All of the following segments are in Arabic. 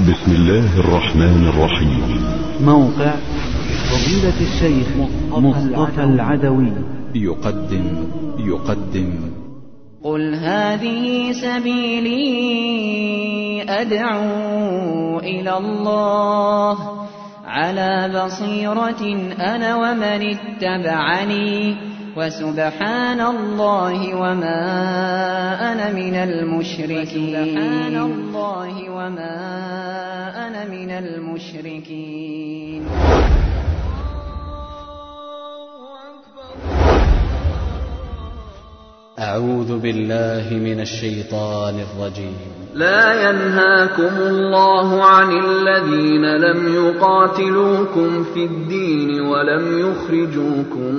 بسم الله الرحمن الرحيم. موقع فضيلة الشيخ مصطفى العدوي. يقدم يقدم. قل هذه سبيلي أدعو إلى الله. على بصيرة أنا ومن اتبعني. وسبحان الله وما أنا من المشركين. سبحان الله وما أنا من المشركين. أعوذ بالله من الشيطان الرجيم. لا ينهاكم الله عن الذين لم يقاتلوكم في الدين ولم يخرجوكم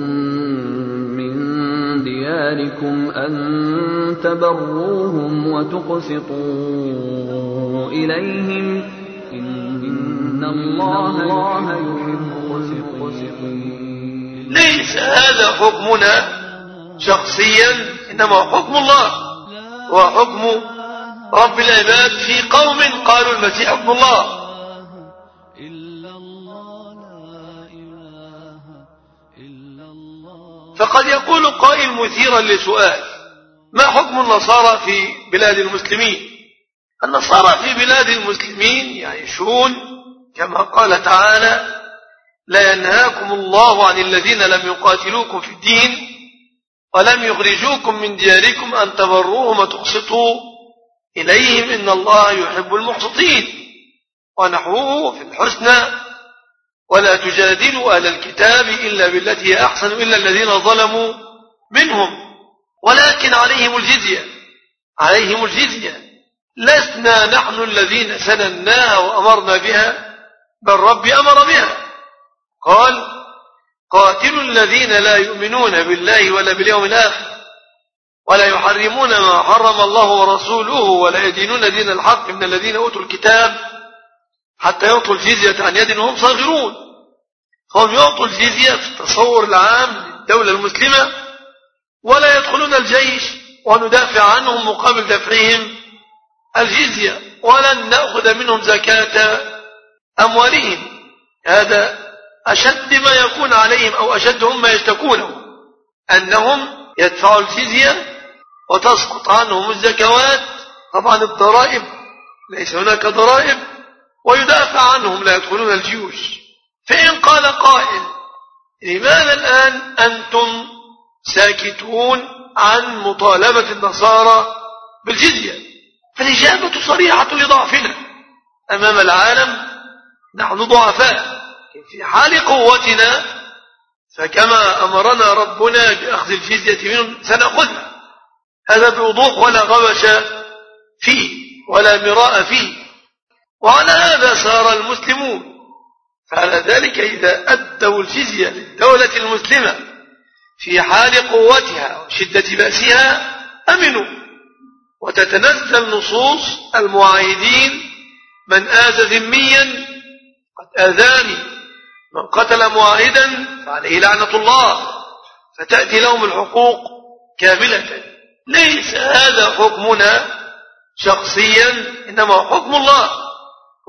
دياركم أن تبروهم وتقسطوا إليهم إن الله يحب المقسطين. ليس هذا حكمنا شخصيا إنما حكم الله. وحكم رب العباد في قوم قالوا المسيح ابن الله. فقد يقول قائل مثيرا لسؤال ما حكم النصارى في بلاد المسلمين؟ النصارى في بلاد المسلمين يعيشون كما قال تعالى لا ينهاكم الله عن الذين لم يقاتلوكم في الدين ولم يخرجوكم من دياركم أن تبروهم وتقسطوا إليهم إن الله يحب المقسطين. ونحوه في الحسنى ولا تجادلوا أهل الكتاب إلا بالتي هي أحسن إلا الذين ظلموا منهم. ولكن عليهم الجزية. عليهم الجزية. لسنا نحن الذين سنناها وأمرنا بها بل ربي أمر بها. قال قاتلوا الذين لا يؤمنون بالله ولا باليوم الآخر ولا يحرمون ما حرم الله ورسوله ولا يدينون دين الحق من الذين أوتوا الكتاب حتى يعطوا الجزية عن يد وهم صاغرون. فهم يعطوا الجزية في التصور العام للدولة المسلمة ولا يدخلون الجيش وندافع عنهم مقابل دفعهم الجزية ولن نأخذ منهم زكاة أموالهم. هذا أشد ما يكون عليهم أو أشد هم ما يشتكونه أنهم يدفعوا الجزية وتسقط عنهم الزكوات. طبعا الضرائب ليس هناك ضرائب. ويدافع عنهم لا يدخلون الجيوش. فإن قال قائل لماذا الآن أنتم ساكتون عن مطالبة النصارى بالجزية؟ فالإجابة صريحة لضعفنا. أمام العالم نحن ضعفاء. في حال قوتنا فكما أمرنا ربنا بأخذ الجزية منهم سنأخذها. هذا بوضوح ولا غبش فيه ولا مراء فيه. وعلى هذا سار المسلمون. فعلى ذلك إذا أدوا الجزية للدولة المسلمة في حال قوتها وشدة بأسها أمنوا. وتتنزل نصوص المعاهدين من آذ ذميا قد آذاني من قتل معاهدا فعليه لعنة الله. فتأتي لهم الحقوق كاملة. ليس هذا حكمنا شخصيا إنما حكم الله.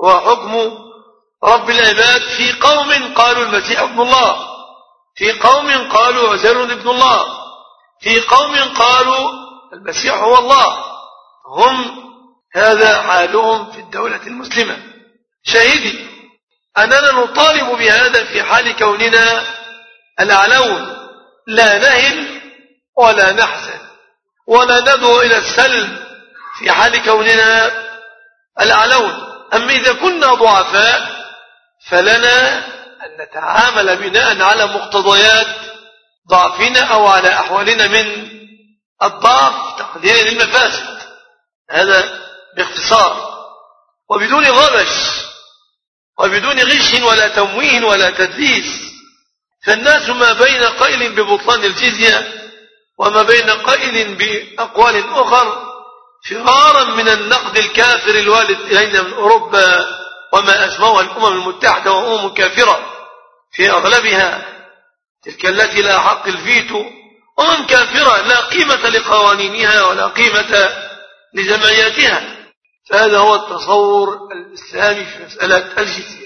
هو حكم رب العباد في قوم قالوا المسيح ابن الله في قوم قالوا عزير ابن الله في قوم قالوا المسيح هو الله. هم هذا حالهم في الدولة المسلمة. شهدي أننا نطالب بهذا في حال كوننا العلون لا نهل ولا نحزن ولا ندعو إلى السلم في حال كوننا العلون أما إذا كنا ضعفاء فلنا أن نتعامل بناء على مقتضيات ضعفنا أو على أحوالنا من الضعف تقديرا للمفاسد. هذا باختصار. وبدون غبش وبدون غش ولا تمويه ولا تدليس فالناس ما بين قائل ببطلان الجزية وما بين قائل بأقوال أخر فرارا من النقد الكافر الوالد إلينا من أوروبا وما أسموها الأمم المتحدة وأمم كافرة في أغلبها. تلك التي لا حق الفيتو أمم كافرة لا قيمة لقوانينها ولا قيمة لجمعياتها. فهذا هو التصور الإسلامي في مسألة الجزية.